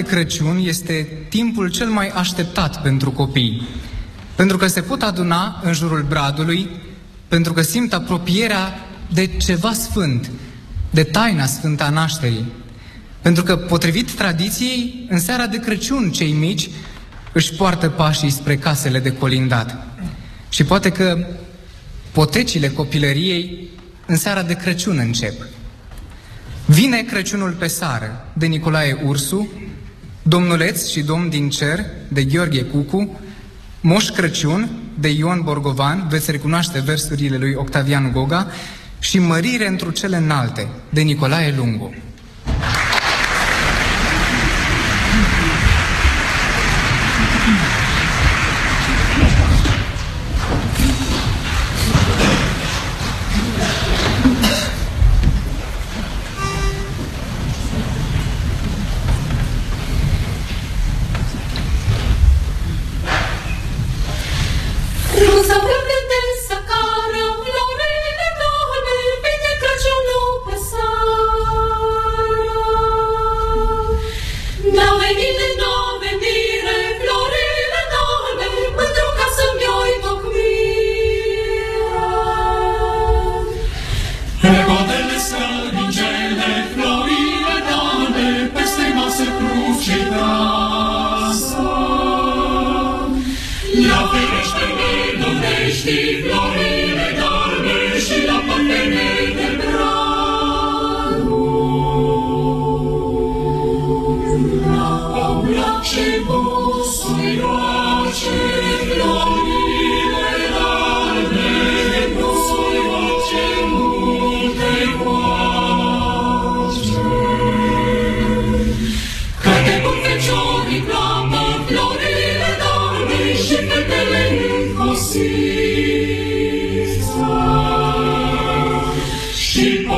de Crăciun este timpul cel mai așteptat pentru copii, pentru că se pot aduna în jurul bradului, pentru că simt apropierea de ceva sfânt, de taina sfântă a nașterii. Pentru că, potrivit tradiției, în seara de Crăciun cei mici își poartă pașii spre casele de colindat. Și poate că potecile copilăriei în seara de Crăciun încep. Vine Crăciunul pe sară de Nicolae Ursu, Domnuleț și Domn din Cer de Gheorghe Cucu, Moș Crăciun de Ion Borgovan, veți recunoaște versurile lui Octavian Goga, și Mărire într cele înalte de Nicolae Lungu.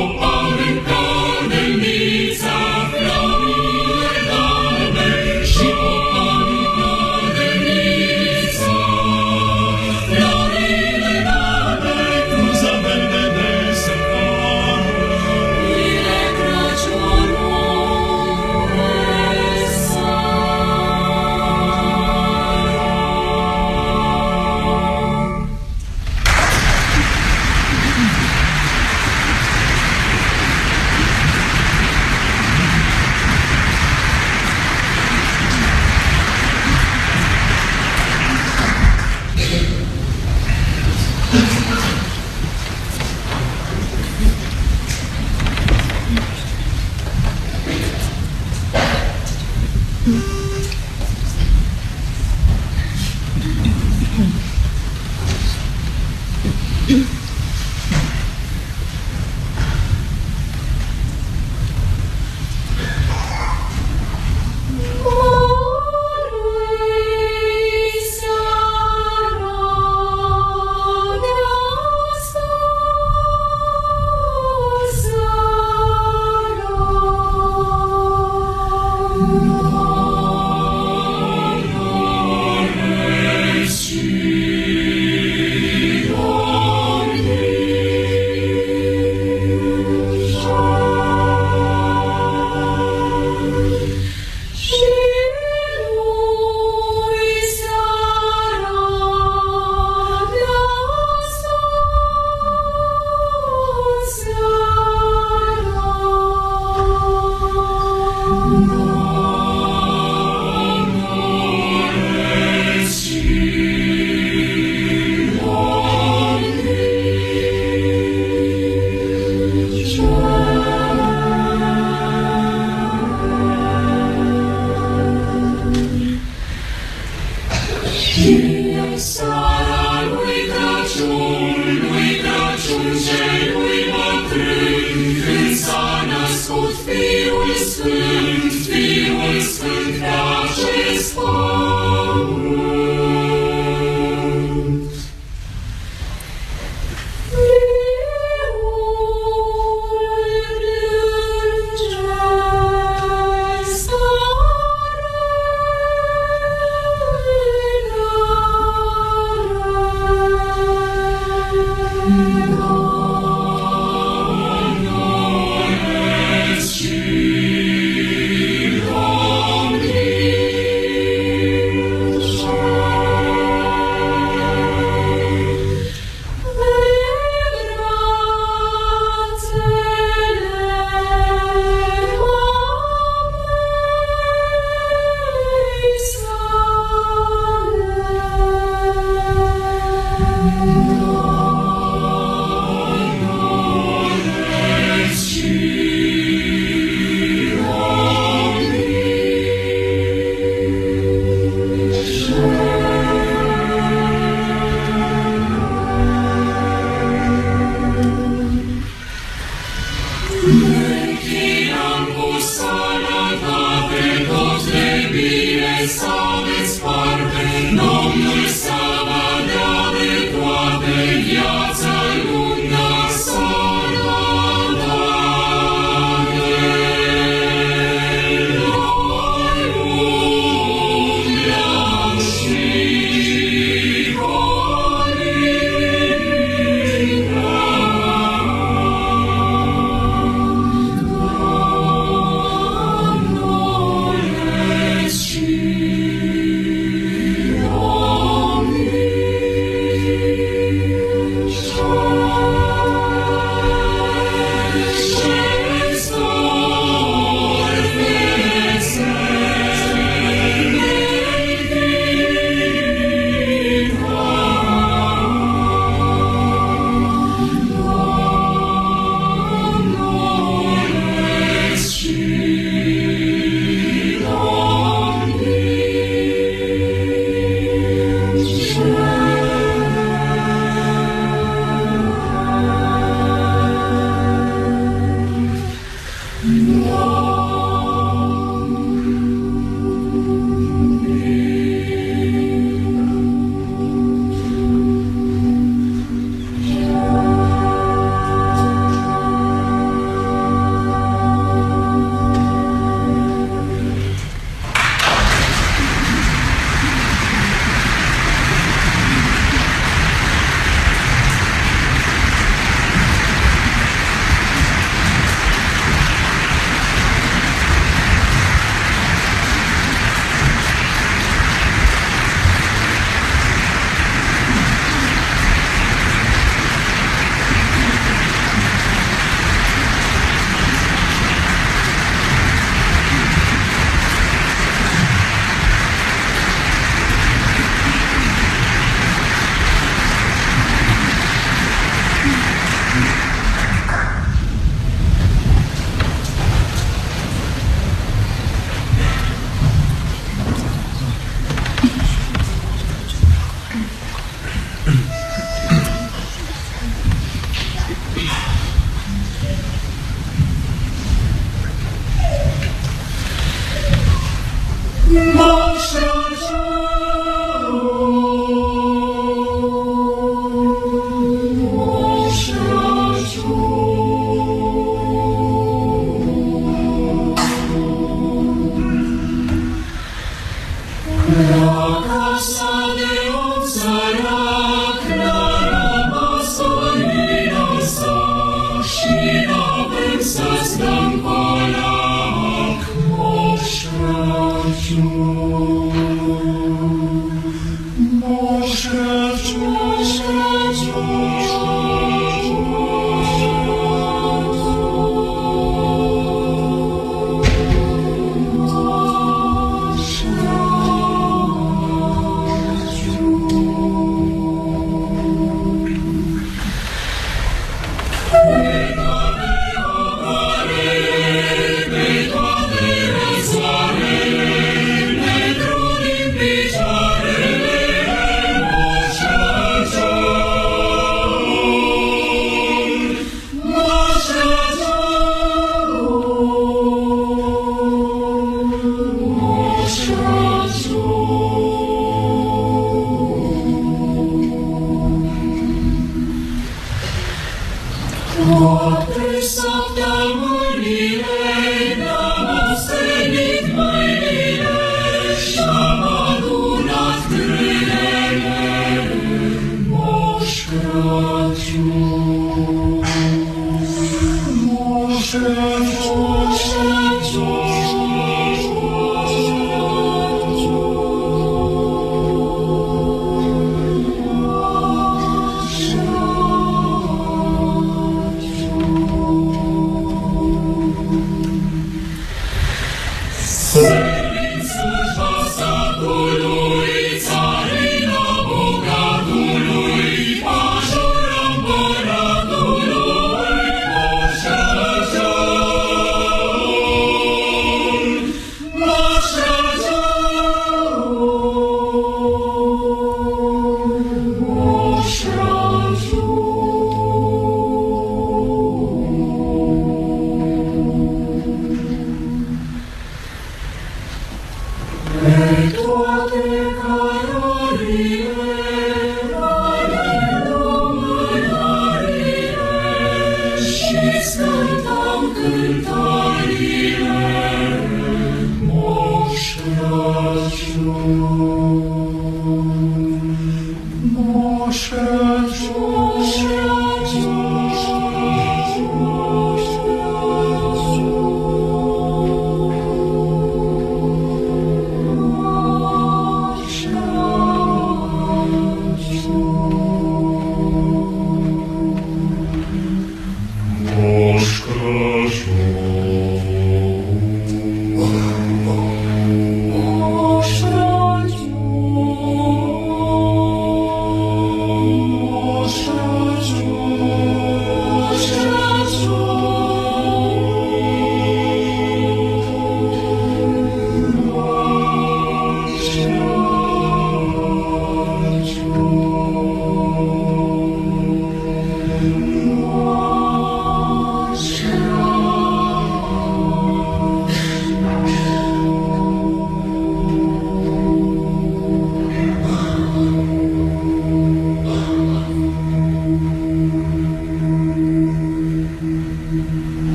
Oh, Paul,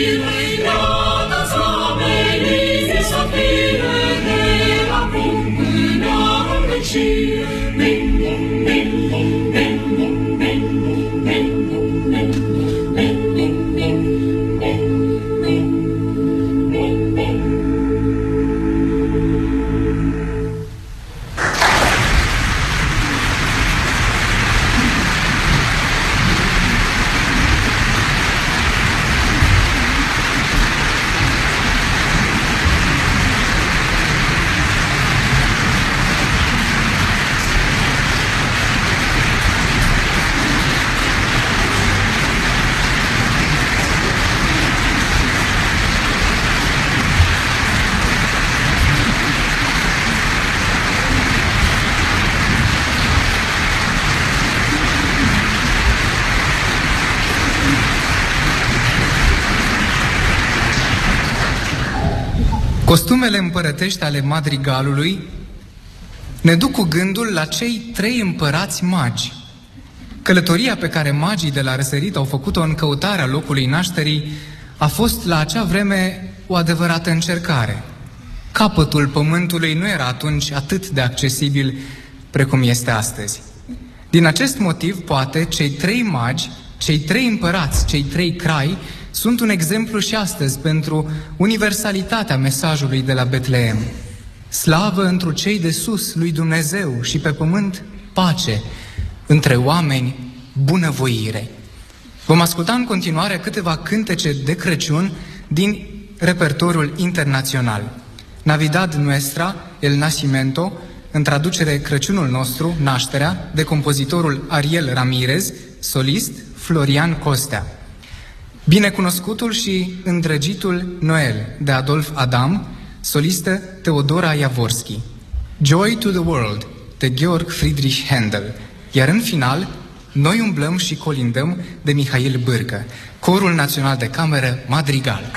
Costumele împărătești ale madrigalului ne duc cu gândul la cei trei împărați magi. Călătoria pe care magii de la răsărit au făcut-o în căutarea locului nașterii a fost la acea vreme o adevărată încercare. Capătul pământului nu era atunci atât de accesibil precum este astăzi. Din acest motiv, poate, cei trei magi, cei trei împărați, cei trei crai, sunt un exemplu și astăzi pentru universalitatea mesajului de la Betleem. Slavă întru cei de sus lui Dumnezeu și pe pământ pace, între oameni bunăvoire. Vom asculta în continuare câteva cântece de Crăciun din repertoriul internațional. Navidad Nuestra, El Nacimiento, în traducere Crăciunul nostru, Nașterea, de compozitorul Ariel Ramirez, solist Florian Costea. Binecunoscutul și îndrăgitul Noel de Adolf Adam, solistă Teodora Javorski. Joy to the World de Georg Friedrich Handel. Iar în final, Noi umblăm și colindăm de Mihail Bârcă, Corul Național de Cameră Madrigal.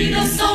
Tira o sol.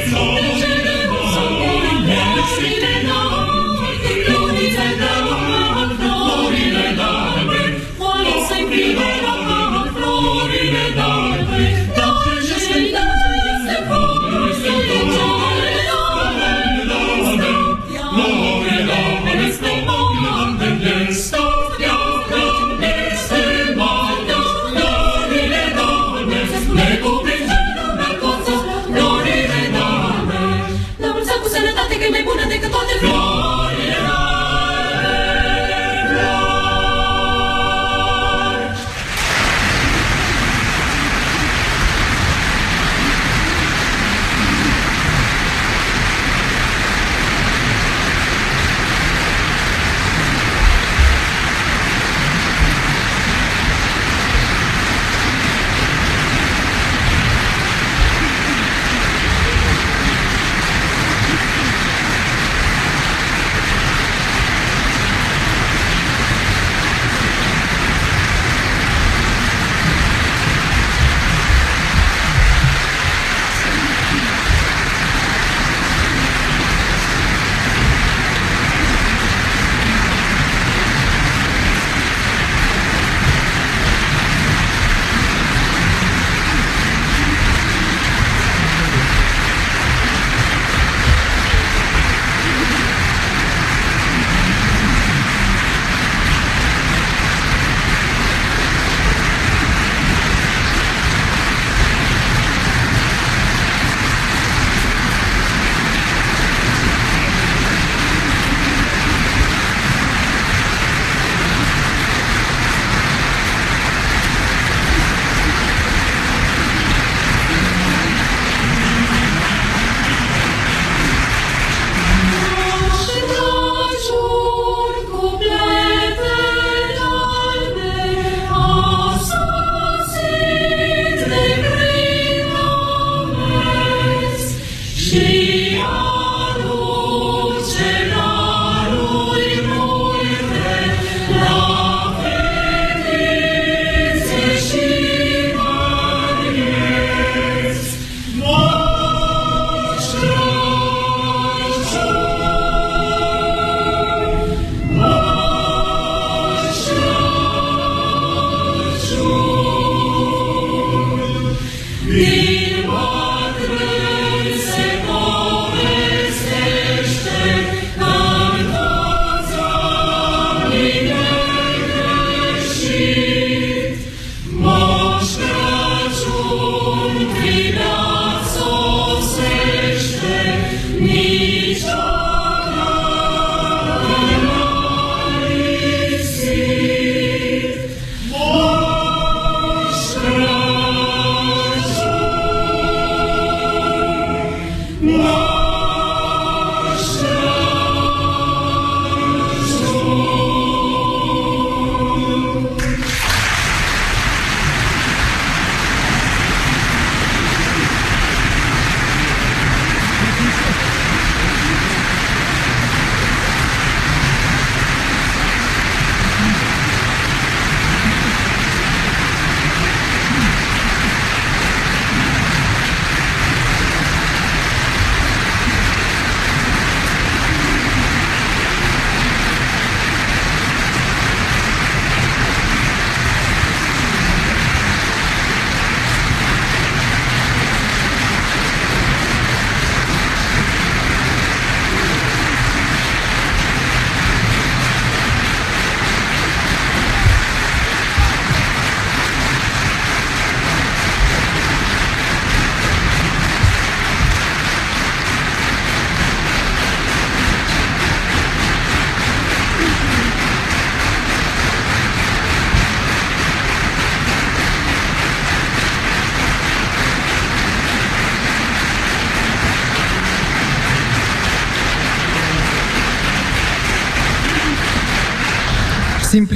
flore, j'ai le vent, la mer,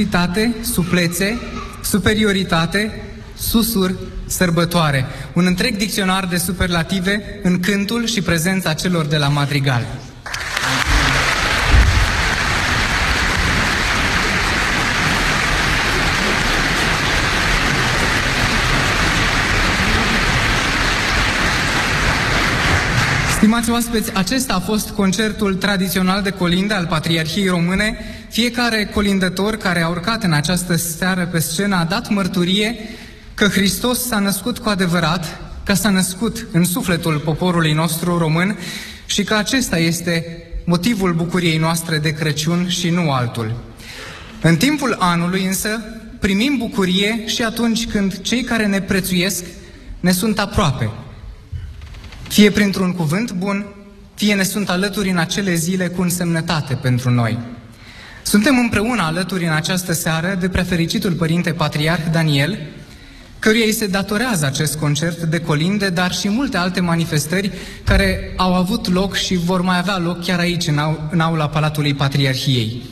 Simplitate, suplețe, superioritate, susur, sărbătoare. Un întreg dicționar de superlative în cântul și prezența celor de la Madrigal. Stimați oaspeți, acesta a fost concertul tradițional de colinde al Patriarhiei Române. Fiecare colindător care a urcat în această seară pe scenă a dat mărturie că Hristos s-a născut cu adevărat, că s-a născut în sufletul poporului nostru român și că acesta este motivul bucuriei noastre de Crăciun și nu altul. În timpul anului însă primim bucurie și atunci când cei care ne prețuiesc ne sunt aproape, fie printr-un cuvânt bun, fie ne sunt alături în acele zile cu însemnătate pentru noi. Suntem împreună alături în această seară de prefericitul Părinte Patriarh Daniel, căruia îi se datorează acest concert de colinde, dar și multe alte manifestări care au avut loc și vor mai avea loc chiar aici, în aula Palatului Patriarhiei.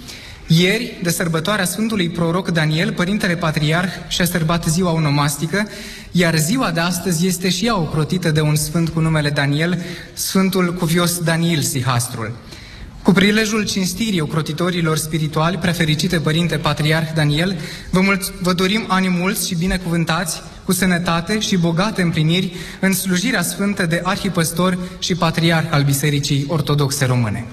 Ieri, de sărbătoarea Sfântului Proroc Daniel, Părintele Patriarh și-a sărbat ziua onomastică, iar ziua de astăzi este și ea ocrotită de un sfânt cu numele Daniel, Sfântul Cuvios Daniel Sihastrul. Cu prilejul cinstirii ocrotitorilor spirituali, prefericite Părinte Patriarh Daniel, vă, mulț- vă dorim ani mulți și binecuvântați, cu sănătate și bogate împliniri în slujirea sfântă de arhipăstor și patriarh al Bisericii Ortodoxe Române.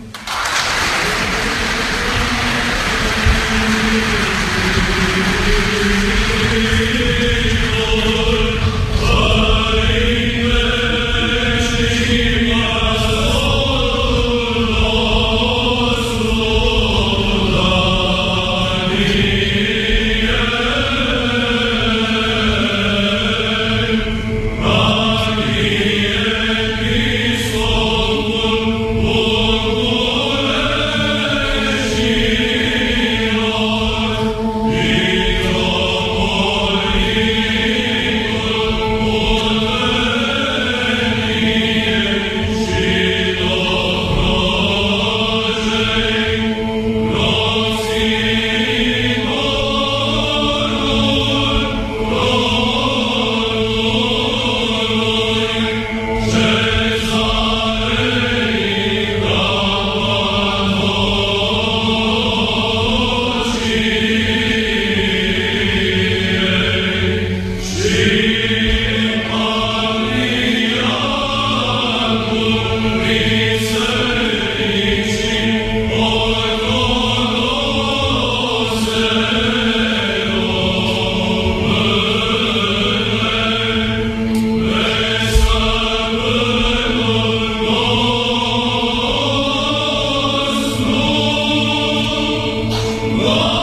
Vă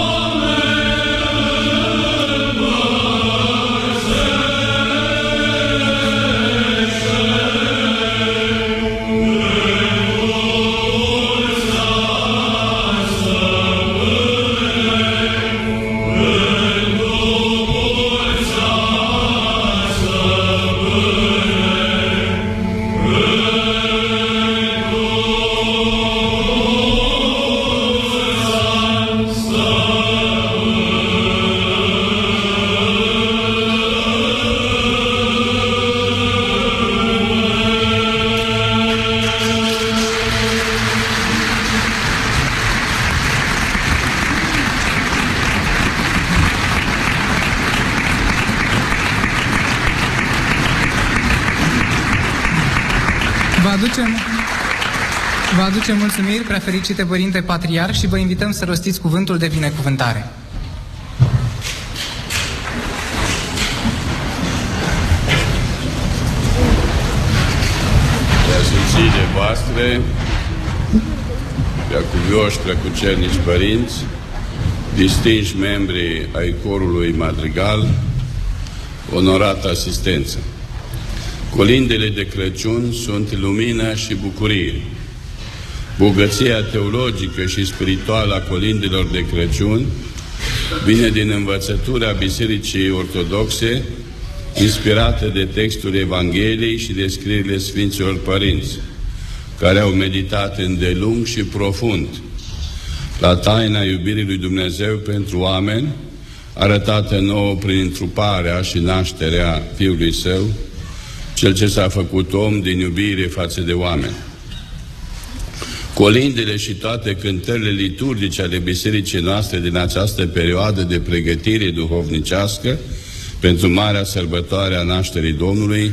mulțumiri, prefericite Părinte Patriar, și vă invităm să rostiți cuvântul de binecuvântare. Preasfințiile voastre, preacuvioși, preacucernici părinți, distinși membri ai corului Madrigal, onorată asistență. Colindele de Crăciun sunt lumina și bucurie. Bogăția teologică și spirituală a colindelor de Crăciun vine din învățătura Bisericii Ortodoxe, inspirată de textul Evangheliei și de scrierile Sfinților Părinți, care au meditat îndelung și profund la taina iubirii lui Dumnezeu pentru oameni, arătată nouă prin întruparea și nașterea Fiului Său, Cel ce s-a făcut om din iubire față de oameni. Colindele și toate cântările liturgice ale bisericii noastre din această perioadă de pregătire duhovnicească pentru marea sărbătoare a nașterii Domnului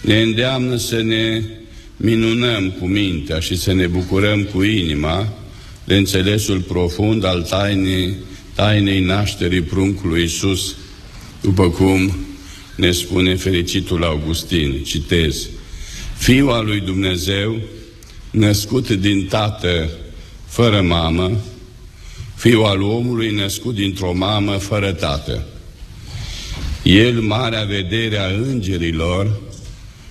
ne îndeamnă să ne minunăm cu mintea și să ne bucurăm cu inima de înțelesul profund al tainei, tainei nașterii pruncului Iisus, după cum ne spune fericitul Augustin, citez, Fiul al lui Dumnezeu, născut din tată fără mamă, fiul al omului născut dintr-o mamă fără tată. El, marea vedere a îngerilor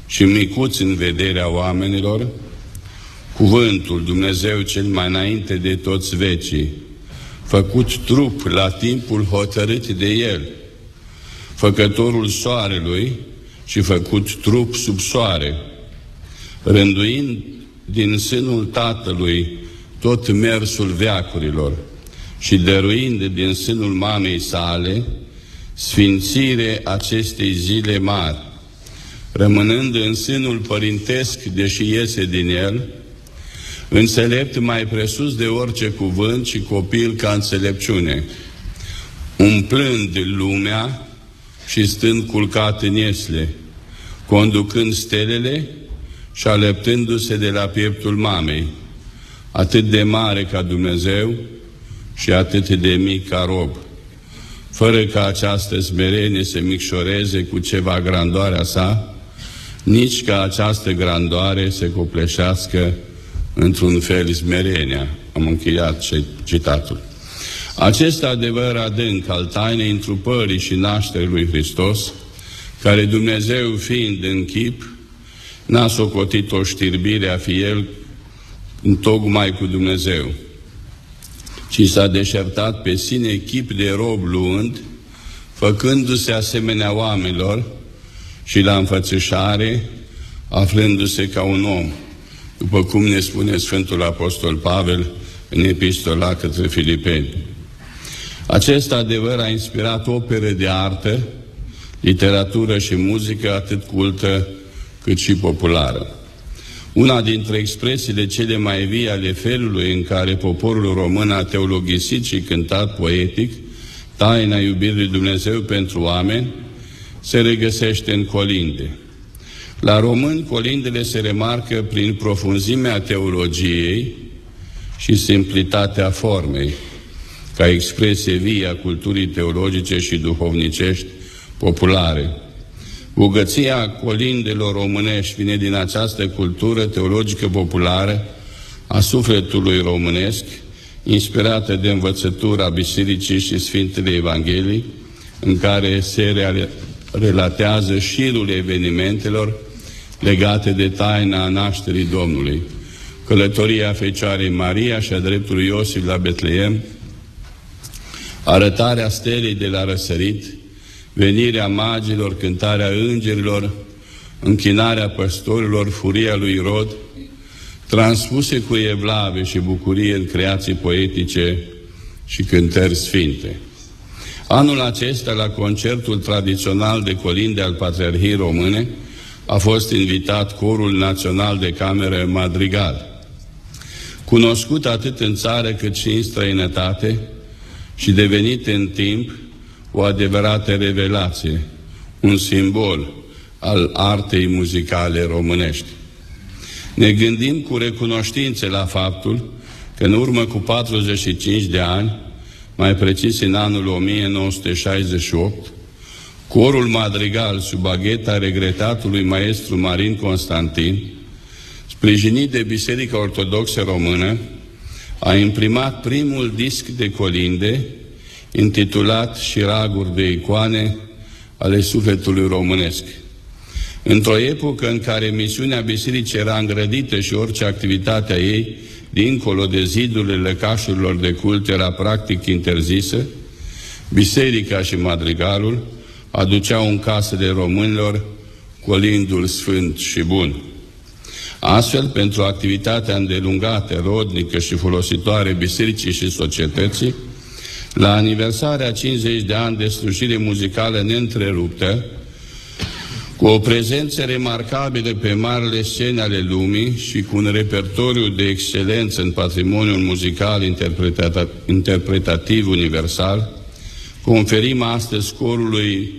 și micuț în vederea oamenilor, cuvântul Dumnezeu cel mai înainte de toți vecii, făcut trup la timpul hotărât de El, făcătorul soarelui și făcut trup sub soare, rânduind din sânul Tatălui tot mersul veacurilor și dăruind din sânul mamei sale sfințire acestei zile mari, rămânând în sânul părintesc, deși iese din el, înțelept mai presus de orice cuvânt și copil ca înțelepciune, umplând lumea și stând culcat în iesle, conducând stelele și alăptându-se de la pieptul mamei, atât de mare ca Dumnezeu și atât de mic ca rob, fără ca această smerenie să micșoreze cu ceva grandoarea sa, nici ca această grandoare să copleșească într-un fel smerenia. Am încheiat citatul. Acest adevăr adânc al tainei întrupării și nașterii lui Hristos, care Dumnezeu fiind în chip, n-a socotit o știrbire a fi el în tocmai cu Dumnezeu, ci s-a deșertat pe sine chip de rob luând, făcându-se asemenea oamenilor și la înfățișare, aflându-se ca un om, după cum ne spune Sfântul Apostol Pavel în epistola către Filipeni. Acest adevăr a inspirat opere de artă, literatură și muzică atât cultă cât și populară. Una dintre expresiile cele mai vii ale felului în care poporul român a teologisit și cântat poetic taina iubirii Dumnezeu pentru oameni se regăsește în colinde. La români, colindele se remarcă prin profunzimea teologiei și simplitatea formei, ca expresie vie a culturii teologice și duhovnicești populare. Bogăția colindelor românești vine din această cultură teologică populară a sufletului românesc, inspirată de învățătura Bisericii și Sfintele Evangheliei, în care se relatează șirul evenimentelor legate de taina nașterii Domnului, călătoria Fecioarei Maria și a dreptului Iosif la Betleem, arătarea stelei de la răsărit, venirea magilor, cântarea îngerilor, închinarea păstorilor, furia lui Rod, transpuse cu evlave și bucurie în creații poetice și cântări sfinte. Anul acesta, la concertul tradițional de colinde al Patriarhiei Române, a fost invitat Corul Național de Cameră Madrigal. Cunoscut atât în țară cât și în străinătate și devenit în timp o adevărată revelație, un simbol al artei muzicale românești. Ne gândim cu recunoștință la faptul că în urmă cu 45 de ani, mai precis în anul 1968, corul madrigal sub agheta regretatului maestru Marin Constantin, sprijinit de Biserica Ortodoxă Română, a imprimat primul disc de colinde intitulat Șiraguri de icoane ale sufletului românesc. Într-o epocă în care misiunea bisericii era îngrădită și orice activitate a ei, dincolo de zidurile lăcașurilor de cult, era practic interzisă, biserica și madrigalul aduceau în casele românilor colindul sfânt și bun. Astfel, pentru activitatea îndelungată, rodnică și folositoare bisericii și societății, la aniversarea 50 de ani de slujire muzicală neîntreruptă, cu o prezență remarcabilă pe marile scene ale lumii și cu un repertoriu de excelență în patrimoniul muzical interpretativ universal, conferim astăzi corului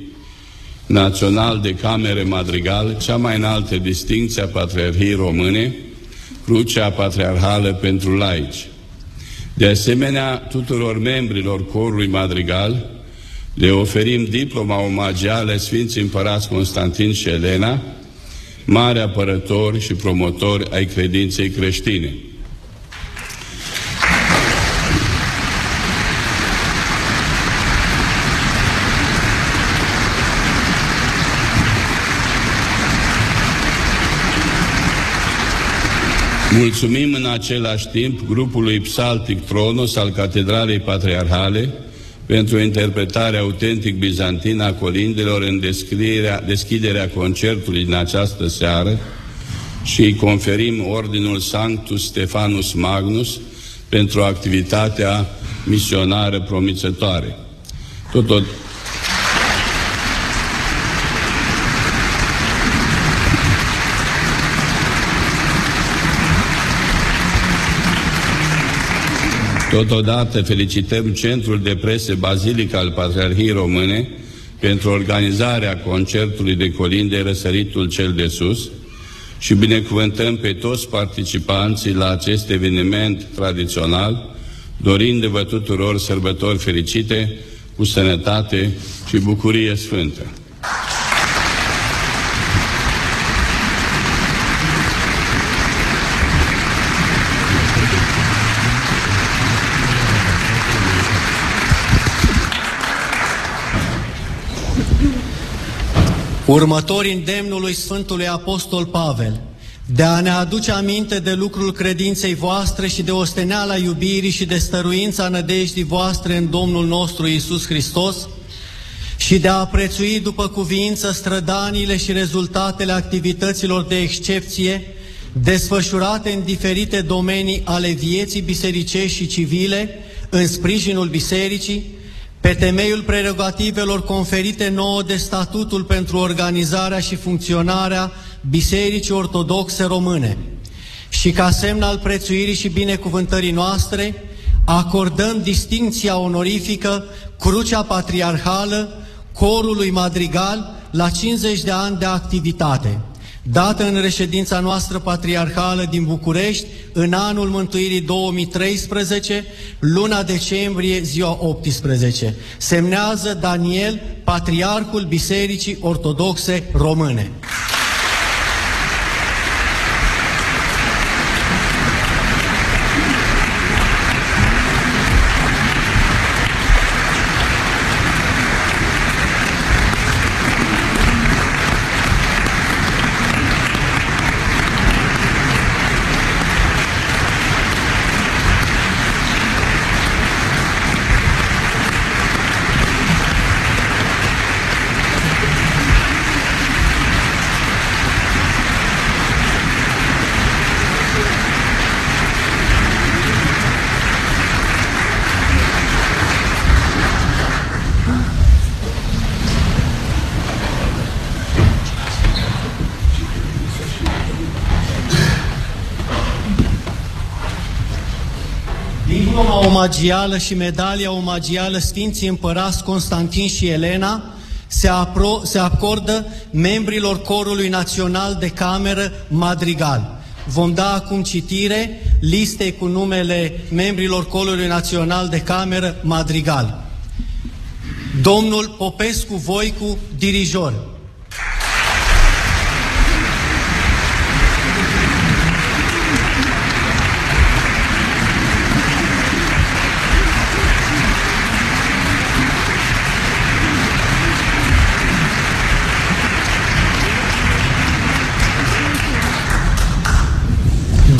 național de camere madrigal cea mai înaltă distinție a Patriarhiei Române, Crucea Patriarhală pentru laici. De asemenea, tuturor membrilor corului madrigal le oferim diploma omagială Sfinții Împărați Constantin și Elena, mari apărători și promotori ai credinței creștine. Mulțumim în același timp grupului Psaltic Tronos al Catedralei Patriarhale pentru interpretarea autentic bizantină a colindelor în deschiderea, deschiderea concertului din această seară și îi conferim ordinul Sanctus Stefanus Magnus pentru activitatea misionară promițătoare. Totodată Totodată felicităm Centrul de Prese Bazilica al Patriarhiei Române pentru organizarea concertului de colinde Răsăritul cel de sus și binecuvântăm pe toți participanții la acest eveniment tradițional, dorindu-vă tuturor sărbători fericite, cu sănătate și bucurie sfântă. Următori îndemnului Sfântului Apostol Pavel de a ne aduce aminte de lucrul credinței voastre și de osteneala iubirii și de stăruința nădejdii voastre în Domnul nostru Isus Hristos și de a prețui după cuvință strădanile și rezultatele activităților de excepție desfășurate în diferite domenii ale vieții bisericești și civile în sprijinul bisericii, pe temeiul prerogativelor conferite nouă de statutul pentru organizarea și funcționarea Bisericii Ortodoxe Române și ca semn al prețuirii și binecuvântării noastre, acordăm distinția onorifică Crucea Patriarhală corului Madrigal la 50 de ani de activitate dată în reședința noastră patriarhală din București în anul mântuirii 2013, luna decembrie, ziua 18. Semnează Daniel, Patriarhul Bisericii Ortodoxe Române. Omagială și medalia omagială Sfinții Împărați Constantin și Elena se, apro, se acordă membrilor Corului Național de Cameră Madrigal. Vom da acum citire listei cu numele membrilor Corului Național de Cameră Madrigal. Domnul Popescu Voicu, dirijor.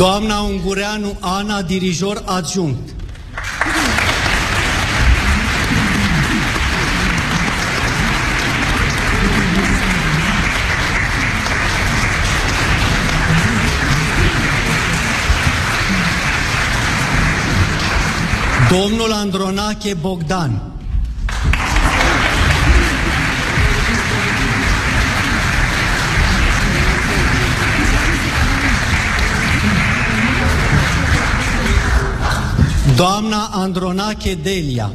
Doamna Ungureanu Ana, dirijor adjunct. Domnul Andronache Bogdan. Doamna Andronache Delia.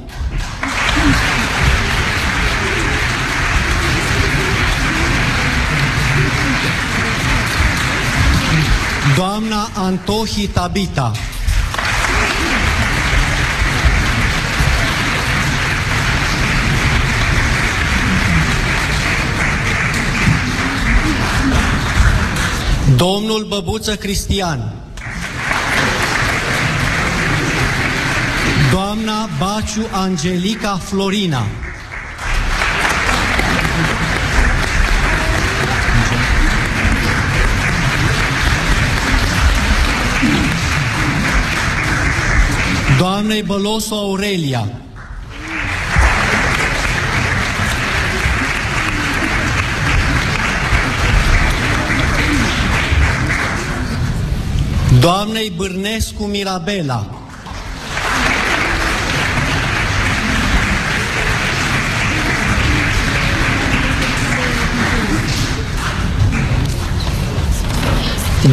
Doamna Antohi Tabita. Domnul Băbuță Cristian. Doamna Baciu Angelica Florina. Doamnei Bălosu Aurelia. Doamnei Bârnescu Mirabela.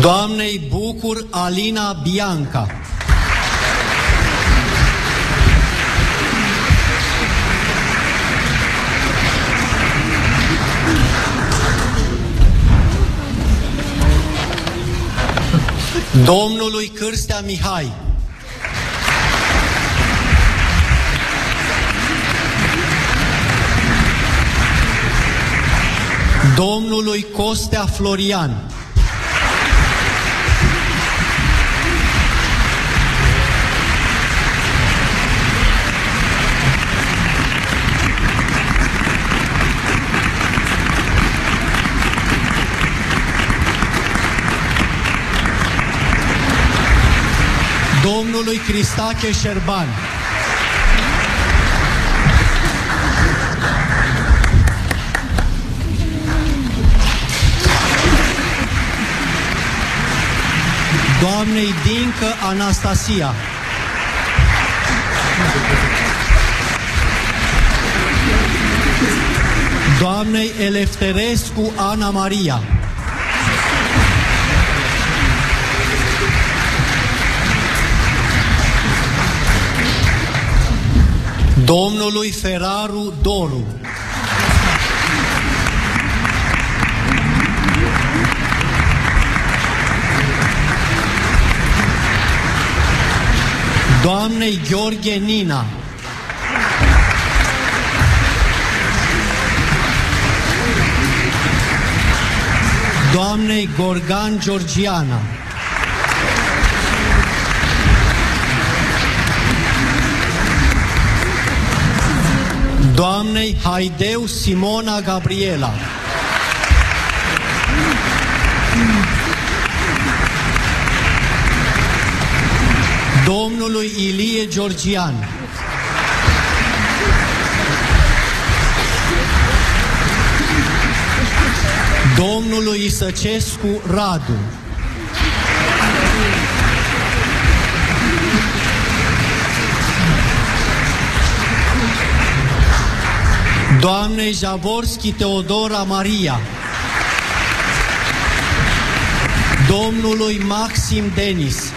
Doamnei Bucur Alina Bianca. Domnului Cârstea Mihai. Domnului Costea Florian. Domnului Cristache Șerban. Doamnei Dincă Anastasia. Doamnei Elefterescu Ana Maria. Domnului Feraru Doru. Doamnei Gheorghe Nina. Doamnei Gorgan Georgiana. Doamnei Haideu Simona Gabriela. Domnului Ilie Georgian. Domnului Isăcescu Radu. Doamnei Javorski Teodora Maria. Domnului Maxim Denis.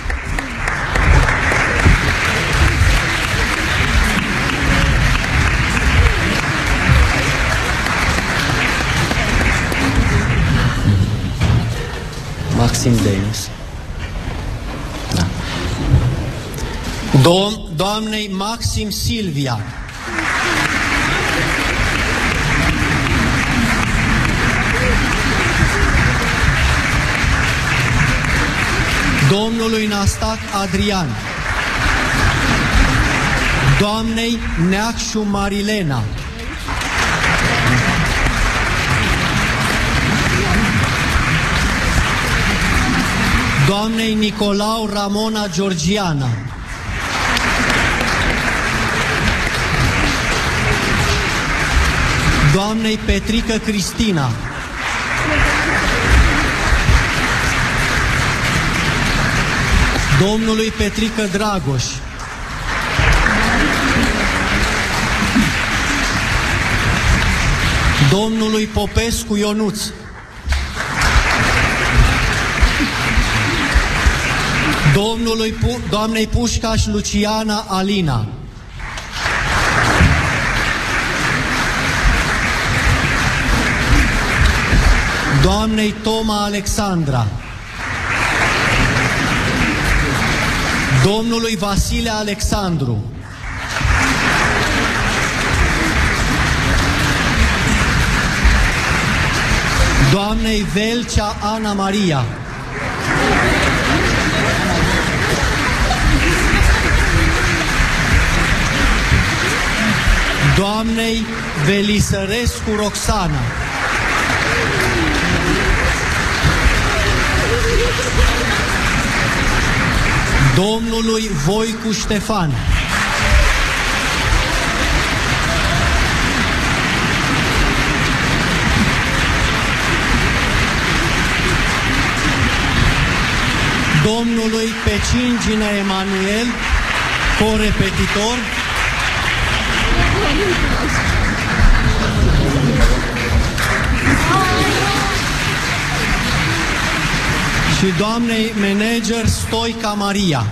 Maxim Denis. Da. Dom doamnei Maxim Silvia. Domnului Nastac Adrian. Doamnei Neacșu Marilena. Doamnei Nicolau Ramona Georgiana. Doamnei Petrică Cristina. domnului Petrică Dragoș. Domnului Popescu Ionuț. Domnului, Pu doamnei Pușcaș Luciana Alina. Doamnei Toma Alexandra. Domnului Vasile Alexandru, doamnei Velcea Ana Maria, doamnei Velisărescu Roxana, domnului Voicu Ștefan, domnului Pecingina Emanuel, corepetitor, și doamnei manager Stoica Maria.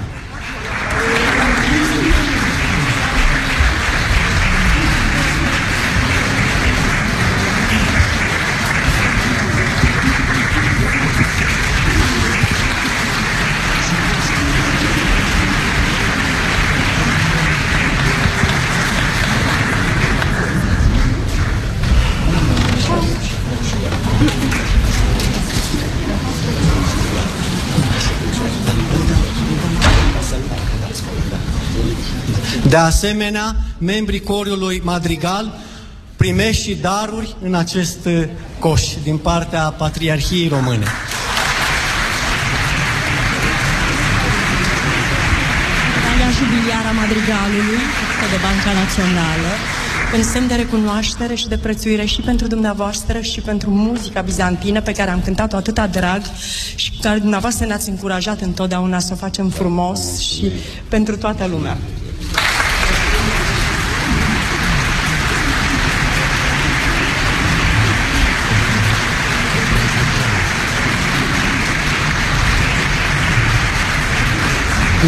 De asemenea, membrii corului Madrigal primesc și daruri în acest uh, coș din partea Patriarhiei Române. Medalia jubiliară a Madrigalului, făcută de Banca Națională, în semn de recunoaștere și de prețuire și pentru dumneavoastră și pentru muzica bizantină pe care am cântat-o atâta drag și care dumneavoastră ne-ați încurajat întotdeauna să o facem frumos și pentru toată lumea.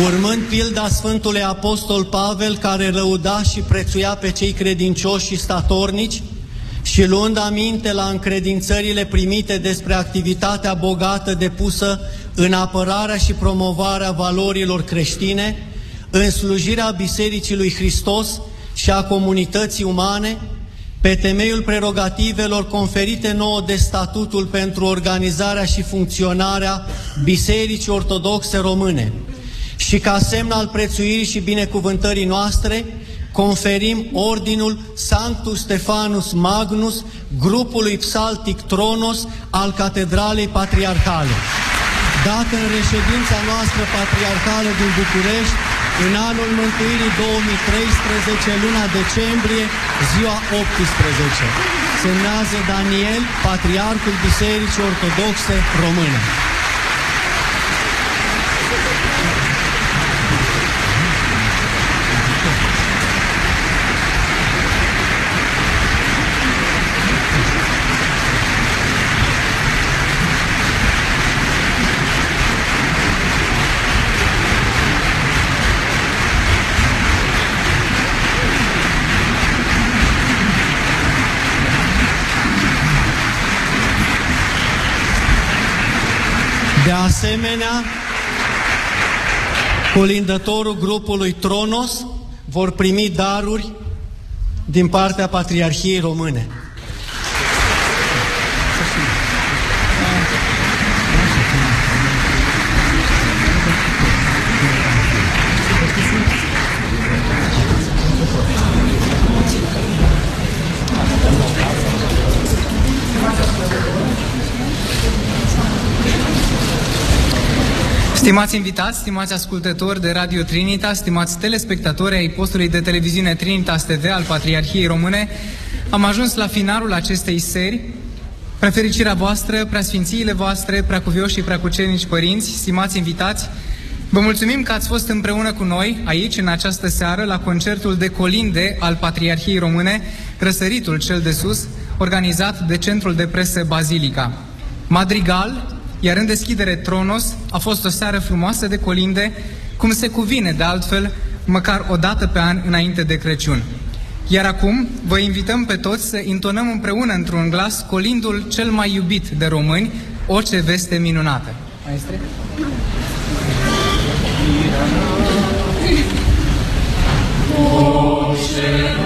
Urmând pilda Sfântului Apostol Pavel, care răuda și prețuia pe cei credincioși și statornici, și luând aminte la încredințările primite despre activitatea bogată depusă în apărarea și promovarea valorilor creștine, în slujirea Bisericii lui Hristos și a comunității umane, pe temeiul prerogativelor conferite nouă de statutul pentru organizarea și funcționarea Bisericii Ortodoxe Române, și ca semn al prețuirii și binecuvântării noastre, conferim ordinul Sanctus Stefanus Magnus grupului psaltic Tronos al Catedralei Patriarhale. Dat în reședința noastră patriarhală din București, în anul mântuirii 2013, luna decembrie, ziua 18. Semnează Daniel, Patriarhul Bisericii Ortodoxe Române. De asemenea, colindătorul grupului Tronos vor primi daruri din partea Patriarhiei Române. Stimați invitați, stimați ascultători de Radio Trinitas, stimați telespectatori ai postului de televiziune Trinitas TV al Patriarhiei Române, am ajuns la finalul acestei seri. Prefericirea voastră, preasfințiile voastre, preacuvioși și preacucernici părinți, stimați invitați, vă mulțumim că ați fost împreună cu noi aici, în această seară, la concertul de colinde al Patriarhiei Române, Răsăritul cel de sus, organizat de Centrul de Presă Bazilica. Madrigal, iar în deschidere Tronos, a fost o seară frumoasă de colinde, cum se cuvine de altfel, măcar o dată pe an înainte de Crăciun. Iar acum vă invităm pe toți să intonăm împreună într-un glas colindul cel mai iubit de români, O ce veste minunată. Maestre? O ce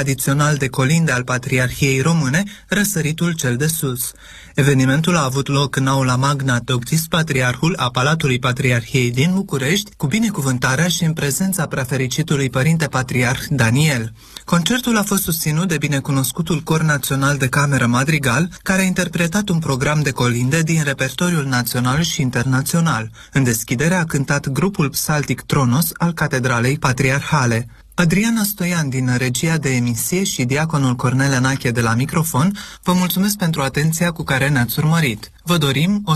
tradițional de colinde al Patriarhiei Române, Răsăritul cel de Sus. Evenimentul a avut loc în aula Magna Doctis, patriarhul a Palatului Patriarhiei din București, cu binecuvântarea și în prezența prefericitului părinte patriarh Daniel. Concertul a fost susținut de binecunoscutul Cor Național de Cameră Madrigal, care a interpretat un program de colinde din repertoriul național și internațional. În deschidere a cântat grupul psaltic Tronos al Catedralei Patriarhale. Adriana Stoian din regia de emisie și diaconul Cornel Anache de la microfon, vă mulțumesc pentru atenția cu care ne-ați urmărit. Vă dorim o